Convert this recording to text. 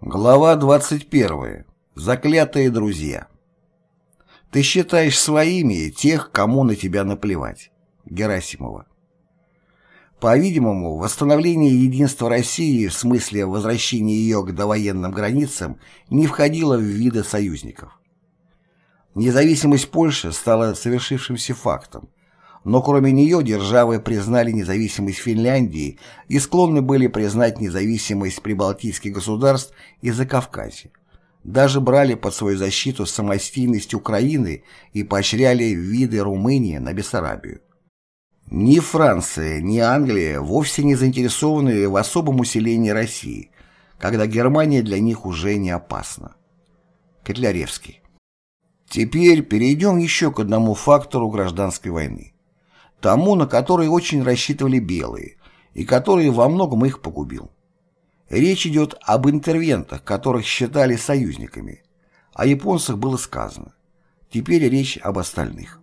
Глава 21. Заклятые друзья. Ты считаешь своими тех, кому на тебя наплевать. Герасимова. По-видимому, восстановление единства России в смысле возвращения ее к довоенным границам не входило в виды союзников. Независимость Польши стала совершившимся фактом, но кроме нее державы признали независимость Финляндии и склонны были признать независимость прибалтийских государств и Закавказья. Даже брали под свою защиту самостийность Украины и поощряли виды Румынии на Бессарабию. Ни Франция, ни Англия вовсе не заинтересованы в особом усилении России, когда Германия для них уже не опасна. Котляревский. Теперь перейдем еще к одному фактору гражданской войны тому, на который очень рассчитывали белые, и который во многом их погубил. Речь идет об интервентах, которых считали союзниками. О японцах было сказано. Теперь речь об остальных.